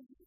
maybe